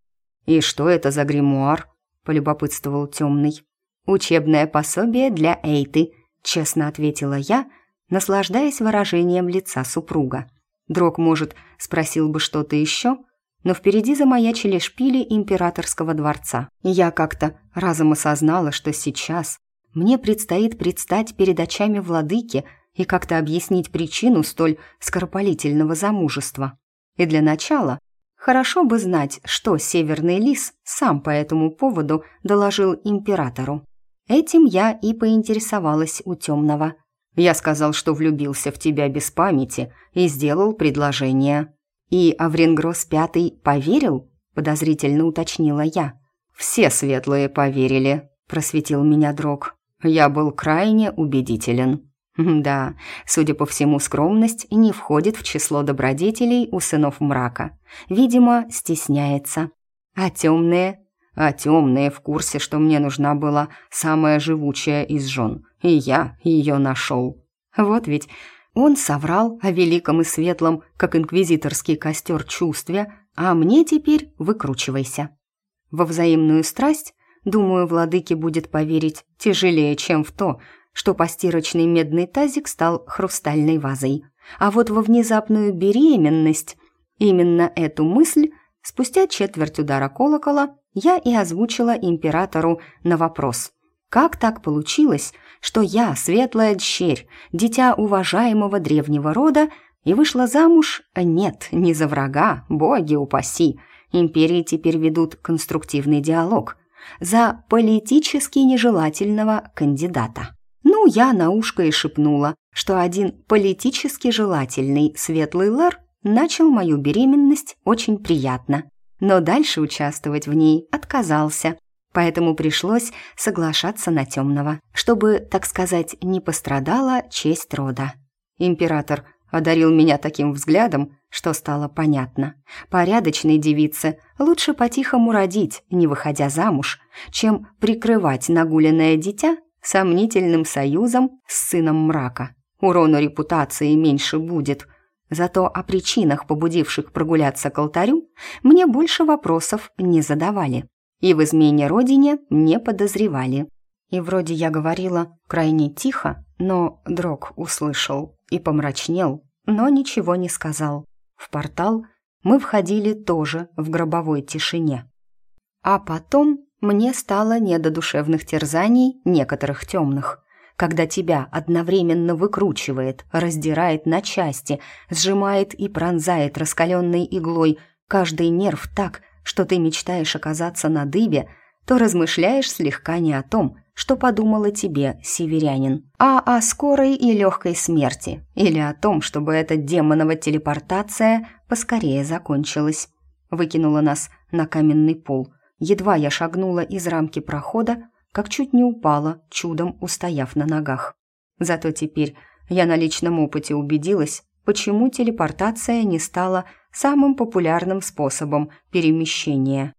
«И что это за гримуар?» – полюбопытствовал темный. «Учебное пособие для Эйты», – честно ответила я, наслаждаясь выражением лица супруга. Дрог, может, спросил бы что-то еще – но впереди замаячили шпили императорского дворца. И я как-то разом осознала, что сейчас мне предстоит предстать перед очами владыки и как-то объяснить причину столь скоропалительного замужества. И для начала хорошо бы знать, что Северный Лис сам по этому поводу доложил императору. Этим я и поинтересовалась у темного. Я сказал, что влюбился в тебя без памяти и сделал предложение. «И Авренгрос Пятый поверил?» — подозрительно уточнила я. «Все светлые поверили», — просветил меня Дрог. «Я был крайне убедителен». Да, судя по всему, скромность не входит в число добродетелей у сынов мрака. Видимо, стесняется. А темные? А темные в курсе, что мне нужна была самая живучая из жен, и я ее нашел. Вот ведь он соврал о великом и светлом, как инквизиторский костер чувстве, а мне теперь выкручивайся. Во взаимную страсть, думаю, владыке будет поверить тяжелее, чем в то, что постирочный медный тазик стал хрустальной вазой. А вот во внезапную беременность именно эту мысль Спустя четверть удара колокола я и озвучила императору на вопрос. Как так получилось, что я, светлая дщерь, дитя уважаемого древнего рода, и вышла замуж? Нет, не за врага, боги упаси. Империи теперь ведут конструктивный диалог. За политически нежелательного кандидата. Ну, я на ушко и шепнула, что один политически желательный светлый лэр начал мою беременность очень приятно, но дальше участвовать в ней отказался, поэтому пришлось соглашаться на темного, чтобы, так сказать, не пострадала честь рода. Император одарил меня таким взглядом, что стало понятно. Порядочной девице лучше по-тихому родить, не выходя замуж, чем прикрывать нагуленное дитя сомнительным союзом с сыном мрака. Урону репутации меньше будет – Зато о причинах, побудивших прогуляться к алтарю, мне больше вопросов не задавали. И в измене родине не подозревали. И вроде я говорила крайне тихо, но Дрог услышал и помрачнел, но ничего не сказал. В портал мы входили тоже в гробовой тишине. А потом мне стало не до душевных терзаний некоторых темных когда тебя одновременно выкручивает, раздирает на части, сжимает и пронзает раскаленной иглой каждый нерв так, что ты мечтаешь оказаться на дыбе, то размышляешь слегка не о том, что подумала тебе северянин, а о скорой и легкой смерти, или о том, чтобы эта демонова телепортация поскорее закончилась. Выкинула нас на каменный пол. Едва я шагнула из рамки прохода, как чуть не упала, чудом устояв на ногах. Зато теперь я на личном опыте убедилась, почему телепортация не стала самым популярным способом перемещения.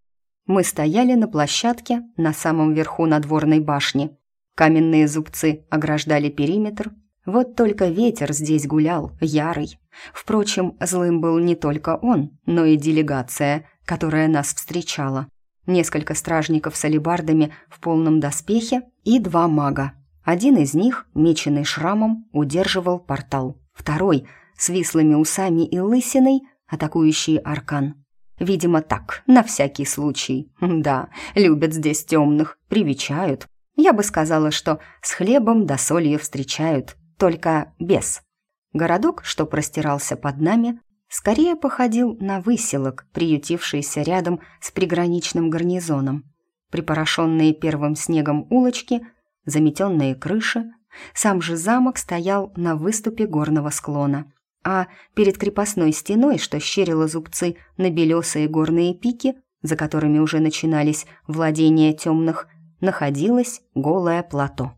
Мы стояли на площадке на самом верху надворной башни. Каменные зубцы ограждали периметр, вот только ветер здесь гулял, ярый. Впрочем, злым был не только он, но и делегация, которая нас встречала несколько стражников с алебардами в полном доспехе и два мага. Один из них, меченный шрамом, удерживал портал. Второй, с вислыми усами и лысиной, атакующий аркан. Видимо, так, на всякий случай. Да, любят здесь темных, привечают. Я бы сказала, что с хлебом да солью встречают, только без. Городок, что простирался под нами, скорее походил на выселок, приютившийся рядом с приграничным гарнизоном. Припорошенные первым снегом улочки, заметенные крыши, сам же замок стоял на выступе горного склона, а перед крепостной стеной, что щерило зубцы на белесые горные пики, за которыми уже начинались владения темных, находилось голое плато.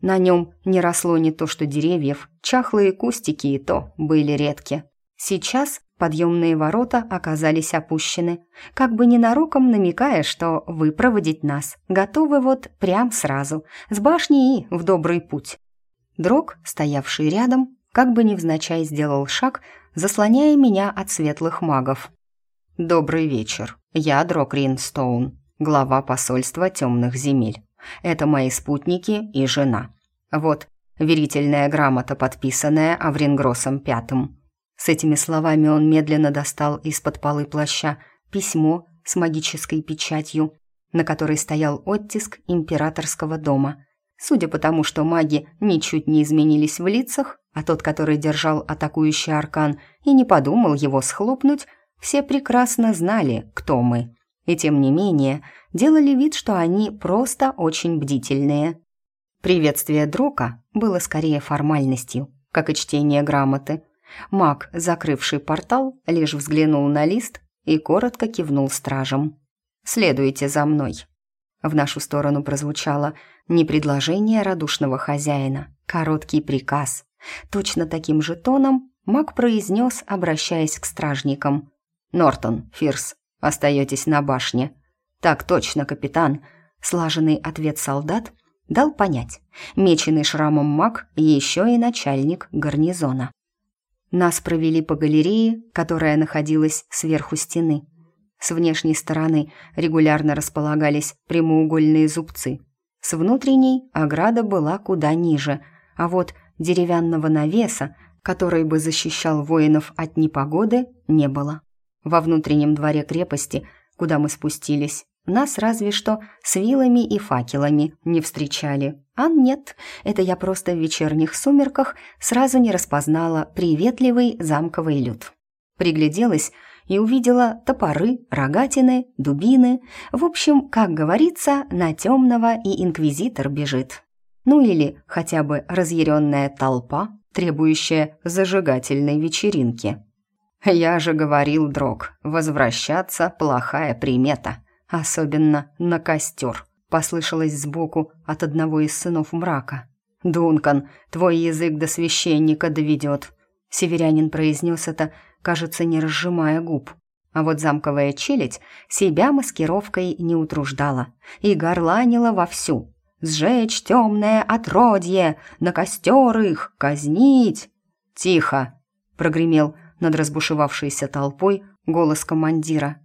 На нем не росло не то что деревьев, чахлые кустики и то были редки. Сейчас подъемные ворота оказались опущены, как бы ненароком намекая, что вы проводить нас готовы вот прям сразу, с башни и в добрый путь. Дрог, стоявший рядом, как бы невзначай сделал шаг, заслоняя меня от светлых магов. «Добрый вечер. Я Дрог Ринстоун, глава посольства темных земель. Это мои спутники и жена. Вот верительная грамота, подписанная Аврингросом Пятым. С этими словами он медленно достал из-под полы плаща письмо с магической печатью, на которой стоял оттиск императорского дома. Судя по тому, что маги ничуть не изменились в лицах, а тот, который держал атакующий аркан и не подумал его схлопнуть, все прекрасно знали, кто мы. И тем не менее, делали вид, что они просто очень бдительные. Приветствие Дрока было скорее формальностью, как и чтение грамоты – Маг, закрывший портал, лишь взглянул на лист и коротко кивнул стражам. «Следуйте за мной». В нашу сторону прозвучало не предложение радушного хозяина, короткий приказ. Точно таким же тоном маг произнес, обращаясь к стражникам. «Нортон, Фирс, остаетесь на башне». «Так точно, капитан», — слаженный ответ солдат дал понять. Меченый шрамом маг еще и начальник гарнизона. Нас провели по галерее, которая находилась сверху стены. С внешней стороны регулярно располагались прямоугольные зубцы. С внутренней ограда была куда ниже, а вот деревянного навеса, который бы защищал воинов от непогоды, не было. Во внутреннем дворе крепости, куда мы спустились, нас разве что с вилами и факелами не встречали. А нет, это я просто в вечерних сумерках сразу не распознала приветливый замковый люд. Пригляделась и увидела топоры, рогатины, дубины. В общем, как говорится, на темного и инквизитор бежит. Ну или хотя бы разъяренная толпа, требующая зажигательной вечеринки. «Я же говорил, Дрог, возвращаться – плохая примета», особенно на костер», — послышалось сбоку от одного из сынов мрака. «Дункан, твой язык до священника доведет», — северянин произнес это, кажется, не разжимая губ. А вот замковая челядь себя маскировкой не утруждала и горланила вовсю. «Сжечь темное отродье! На костер их! Казнить!» «Тихо!» — прогремел над разбушевавшейся толпой голос командира.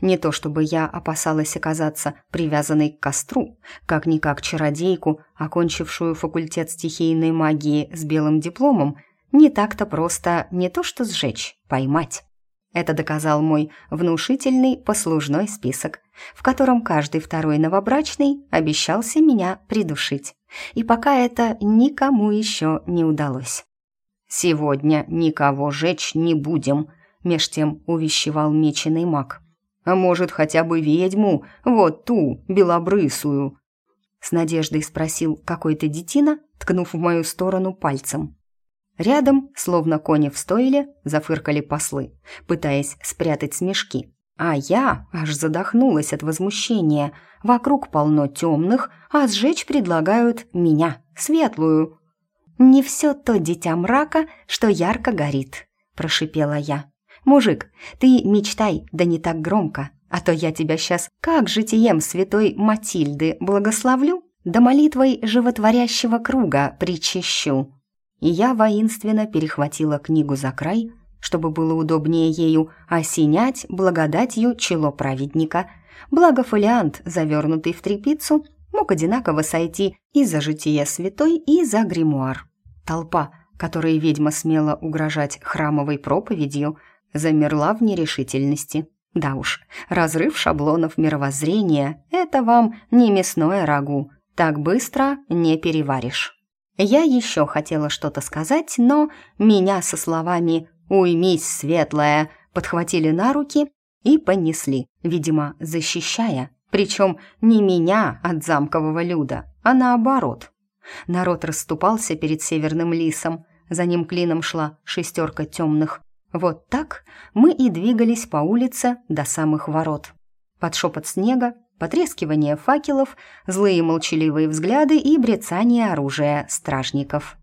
Не то чтобы я опасалась оказаться привязанной к костру, как-никак чародейку, окончившую факультет стихийной магии с белым дипломом, не так-то просто не то что сжечь, поймать. Это доказал мой внушительный послужной список, в котором каждый второй новобрачный обещался меня придушить. И пока это никому еще не удалось. «Сегодня никого жечь не будем», — меж тем увещевал меченый маг. А может, хотя бы ведьму, вот ту, белобрысую?» С надеждой спросил какой-то детина, ткнув в мою сторону пальцем. Рядом, словно кони в стойле, зафыркали послы, пытаясь спрятать смешки. А я аж задохнулась от возмущения. Вокруг полно темных, а сжечь предлагают меня, светлую. «Не все то дитя мрака, что ярко горит», – прошипела я. «Мужик, ты мечтай, да не так громко, а то я тебя сейчас как житием святой Матильды благословлю, да молитвой животворящего круга причащу». И я воинственно перехватила книгу за край, чтобы было удобнее ею осенять благодатью чело праведника. Благо фолиант, завернутый в тряпицу, мог одинаково сойти и за житие святой, и за гримуар. Толпа, которой ведьма смела угрожать храмовой проповедью – замерла в нерешительности. Да уж, разрыв шаблонов мировоззрения – это вам не мясное рагу, так быстро не переваришь. Я еще хотела что-то сказать, но меня со словами «Уймись, светлая!» подхватили на руки и понесли, видимо, защищая, причем не меня от замкового люда, а наоборот. Народ расступался перед северным лисом, за ним клином шла шестерка темных, вот так мы и двигались по улице до самых ворот. Под шепот снега, потрескивание факелов, злые молчаливые взгляды и брецание оружия стражников.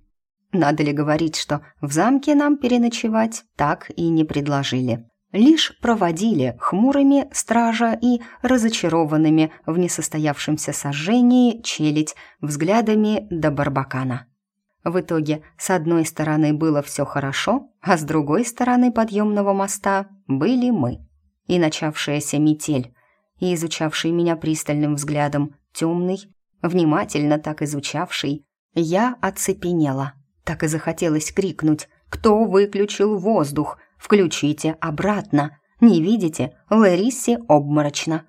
Надо ли говорить, что в замке нам переночевать так и не предложили. Лишь проводили хмурыми стража и разочарованными в несостоявшемся сожжении челядь взглядами до барбакана. В итоге, с одной стороны было все хорошо, а с другой стороны подъемного моста были мы. И начавшаяся метель, и изучавший меня пристальным взглядом темный, внимательно так изучавший, я оцепенела. Так и захотелось крикнуть «Кто выключил воздух? Включите обратно!» «Не видите? Ларисе обморочно!»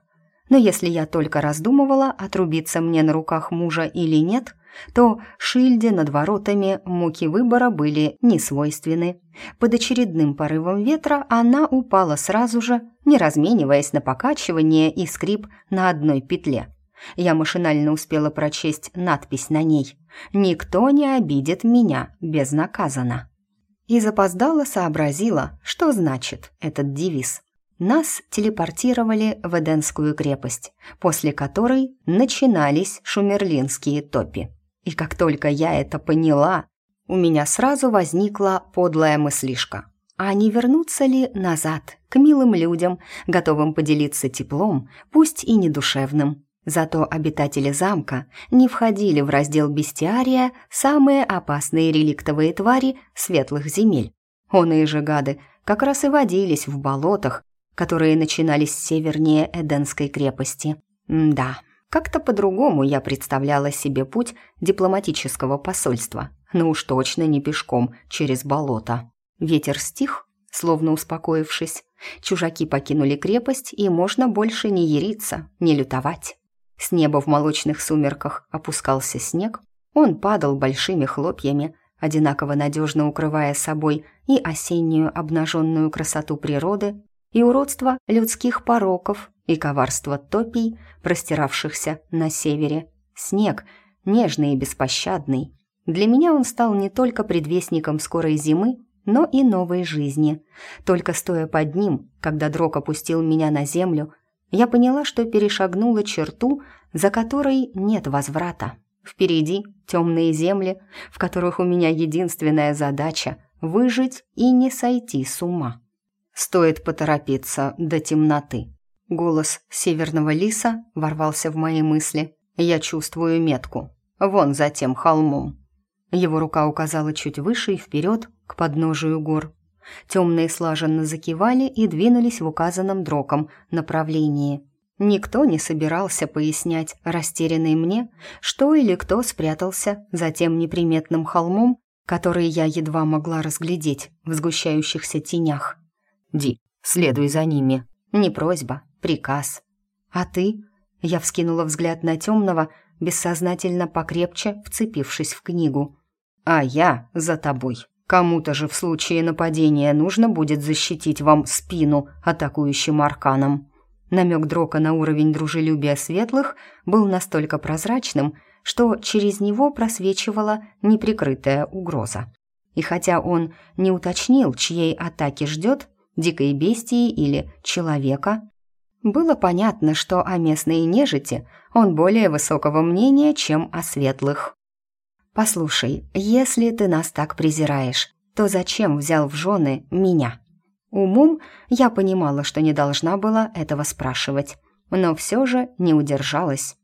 Но если я только раздумывала, отрубиться мне на руках мужа или нет, то Шильде над воротами муки выбора были несвойственны. Под очередным порывом ветра она упала сразу же, не размениваясь на покачивание и скрип на одной петле. Я машинально успела прочесть надпись на ней «Никто не обидит меня безнаказанно». И запоздала сообразила, что значит этот девиз. Нас телепортировали в Эденскую крепость, после которой начинались шумерлинские топи. И как только я это поняла, у меня сразу возникла подлая мыслишка. А не вернуться ли назад, к милым людям, готовым поделиться теплом, пусть и недушевным? Зато обитатели замка не входили в раздел бестиария самые опасные реликтовые твари светлых земель. Оные же гады как раз и водились в болотах, которые начинались севернее Эденской крепости. М да, как-то по-другому я представляла себе путь дипломатического посольства, но уж точно не пешком через болото. Ветер стих, словно успокоившись. Чужаки покинули крепость, и можно больше не яриться, не лютовать. С неба в молочных сумерках опускался снег, он падал большими хлопьями, одинаково надежно укрывая собой и осеннюю обнаженную красоту природы, и уродство людских пороков, и коварство топий, простиравшихся на севере. Снег, нежный и беспощадный. Для меня он стал не только предвестником скорой зимы, но и новой жизни. Только стоя под ним, когда дрог опустил меня на землю, я поняла, что перешагнула черту, за которой нет возврата. Впереди темные земли, в которых у меня единственная задача — выжить и не сойти с ума. Стоит поторопиться до темноты. Голос северного лиса ворвался в мои мысли. Я чувствую метку. Вон за тем холмом. Его рука указала чуть выше и вперед, к подножию гор. Темные слаженно закивали и двинулись в указанном дроком направлении. Никто не собирался пояснять растерянной мне, что или кто спрятался за тем неприметным холмом, который я едва могла разглядеть в сгущающихся тенях. «Ди, следуй за ними». Не просьба, приказ. «А ты?» Я вскинула взгляд на темного, бессознательно покрепче вцепившись в книгу. «А я за тобой. Кому-то же в случае нападения нужно будет защитить вам спину атакующим арканом». Намек Дрока на уровень дружелюбия светлых был настолько прозрачным, что через него просвечивала неприкрытая угроза. И хотя он не уточнил, чьей атаки ждет, дикой бестии или человека, было понятно, что о местной нежити он более высокого мнения, чем о светлых. «Послушай, если ты нас так презираешь, то зачем взял в жены меня?» Умом я понимала, что не должна была этого спрашивать, но все же не удержалась.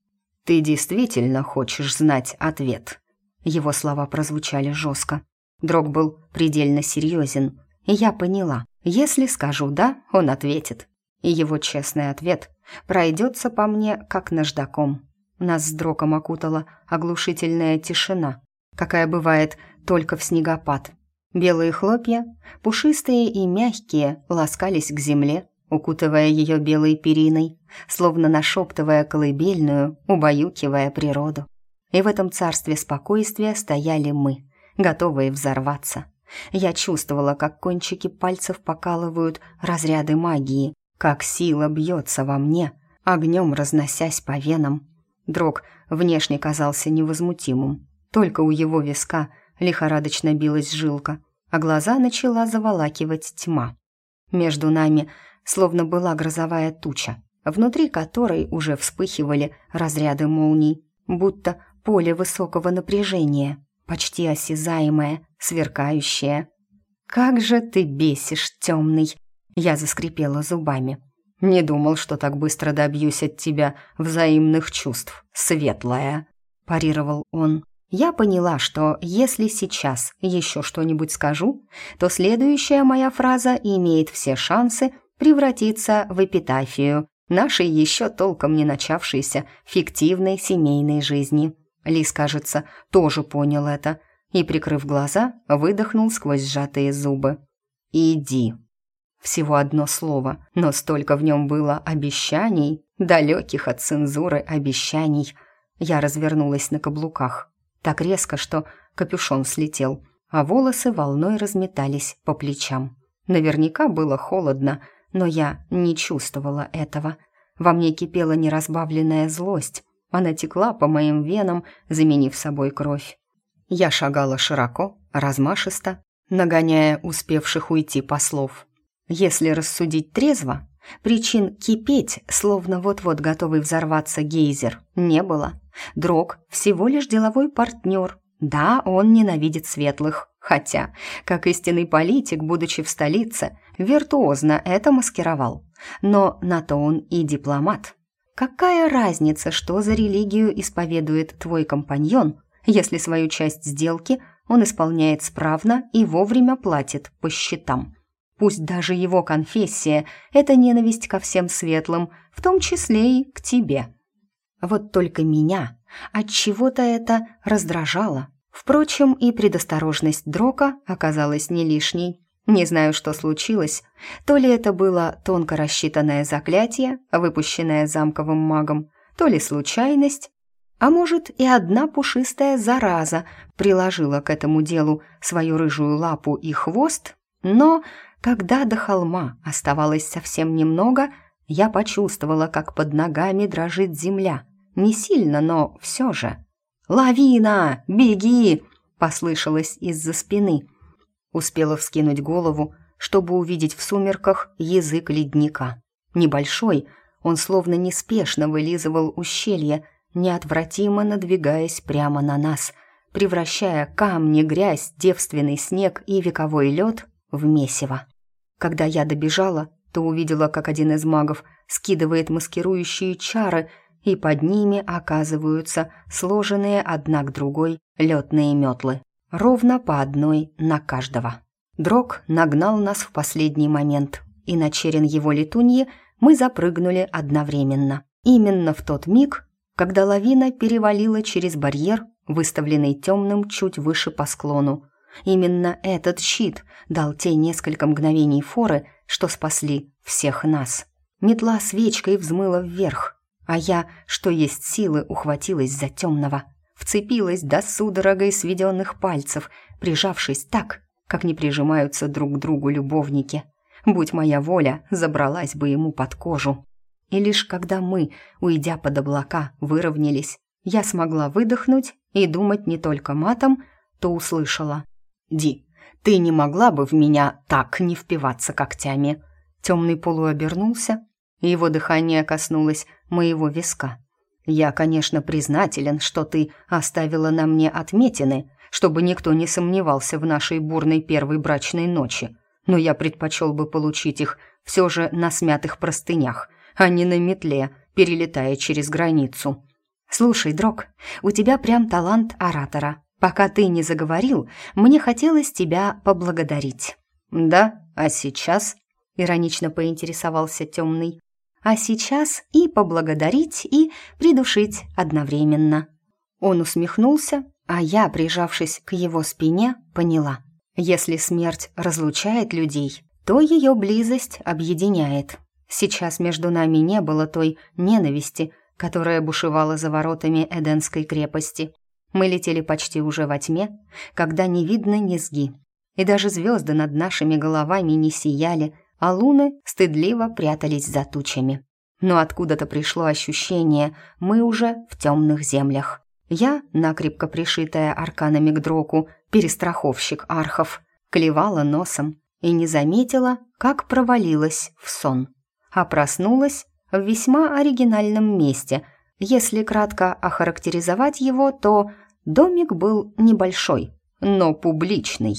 «Ты действительно хочешь знать ответ?» Его слова прозвучали жестко. Дрог был предельно серьезен, и я поняла, если скажу «да», он ответит. И его честный ответ пройдется по мне, как наждаком. Нас с Дроком окутала оглушительная тишина, какая бывает только в снегопад. Белые хлопья, пушистые и мягкие, ласкались к земле, укутывая ее белой периной, словно нашептывая колыбельную, убаюкивая природу. И в этом царстве спокойствия стояли мы, готовые взорваться. Я чувствовала, как кончики пальцев покалывают разряды магии, как сила бьется во мне, огнем разносясь по венам. Дрог внешне казался невозмутимым, только у его виска лихорадочно билась жилка, а глаза начала заволакивать тьма. Между нами словно была грозовая туча, внутри которой уже вспыхивали разряды молний, будто поле высокого напряжения почти осязаемое, сверкающее. «Как же ты бесишь, темный!» Я заскрипела зубами. «Не думал, что так быстро добьюсь от тебя взаимных чувств, светлая!» парировал он. Я поняла, что если сейчас еще что-нибудь скажу, то следующая моя фраза имеет все шансы превратиться в эпитафию нашей еще толком не начавшейся фиктивной семейной жизни. Лис, кажется, тоже понял это и, прикрыв глаза, выдохнул сквозь сжатые зубы. «Иди». Всего одно слово, но столько в нем было обещаний, далеких от цензуры обещаний. Я развернулась на каблуках. Так резко, что капюшон слетел, а волосы волной разметались по плечам. Наверняка было холодно, но я не чувствовала этого. Во мне кипела неразбавленная злость, она текла по моим венам, заменив собой кровь. Я шагала широко, размашисто, нагоняя успевших уйти послов. Если рассудить трезво, причин кипеть, словно вот-вот готовый взорваться гейзер, не было. Дрог всего лишь деловой партнер. Да, он ненавидит светлых, хотя, как истинный политик, будучи в столице, виртуозно это маскировал. Но на то он и дипломат. Какая разница, что за религию исповедует твой компаньон, если свою часть сделки он исполняет справно и вовремя платит по счетам? Пусть даже его конфессия – это ненависть ко всем светлым, в том числе и к тебе. Вот только меня от чего-то это раздражало. Впрочем, и предосторожность Дрока оказалась не лишней. Не знаю, что случилось. То ли это было тонко рассчитанное заклятие, выпущенное замковым магом, то ли случайность, а может и одна пушистая зараза приложила к этому делу свою рыжую лапу и хвост, но когда до холма оставалось совсем немного, я почувствовала, как под ногами дрожит земля. Не сильно, но все же. «Лавина! Беги!» — послышалось из-за спины. Успела вскинуть голову, чтобы увидеть в сумерках язык ледника. Небольшой, он словно неспешно вылизывал ущелье, неотвратимо надвигаясь прямо на нас, превращая камни, грязь, девственный снег и вековой лед в месиво. Когда я добежала, то увидела, как один из магов скидывает маскирующие чары, и под ними оказываются сложенные одна к другой летные метлы, ровно по одной на каждого. Дрог нагнал нас в последний момент, и на черен его летуньи мы запрыгнули одновременно. Именно в тот миг, когда лавина перевалила через барьер, выставленный темным чуть выше по склону. Именно этот щит дал те несколько мгновений форы, что спасли всех нас. Метла свечкой взмыла вверх, а я, что есть силы, ухватилась за темного, вцепилась до судорогой сведенных пальцев, прижавшись так, как не прижимаются друг к другу любовники. Будь моя воля, забралась бы ему под кожу. И лишь когда мы, уйдя под облака, выровнялись, я смогла выдохнуть и думать не только матом, то услышала. «Ди, ты не могла бы в меня так не впиваться когтями?» Темный полу обернулся, и его дыхание коснулось моего виска. «Я, конечно, признателен, что ты оставила на мне отметины, чтобы никто не сомневался в нашей бурной первой брачной ночи, но я предпочел бы получить их все же на смятых простынях, а не на метле, перелетая через границу. Слушай, Дрог, у тебя прям талант оратора. Пока ты не заговорил, мне хотелось тебя поблагодарить. Да, а сейчас? Иронично поинтересовался темный. А сейчас и поблагодарить, и придушить одновременно. Он усмехнулся, а я, прижавшись к его спине, поняла. Если смерть разлучает людей, то ее близость объединяет. Сейчас между нами не было той ненависти, которая бушевала за воротами Эденской крепости. Мы летели почти уже во тьме, когда не видно низги. И даже звезды над нашими головами не сияли, а луны стыдливо прятались за тучами. Но откуда-то пришло ощущение, мы уже в темных землях. Я, накрепко пришитая арканами к дроку, перестраховщик архов, клевала носом и не заметила, как провалилась в сон а проснулась в весьма оригинальном месте. Если кратко охарактеризовать его, то домик был небольшой, но публичный.